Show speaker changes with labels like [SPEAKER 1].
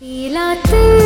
[SPEAKER 1] 你来追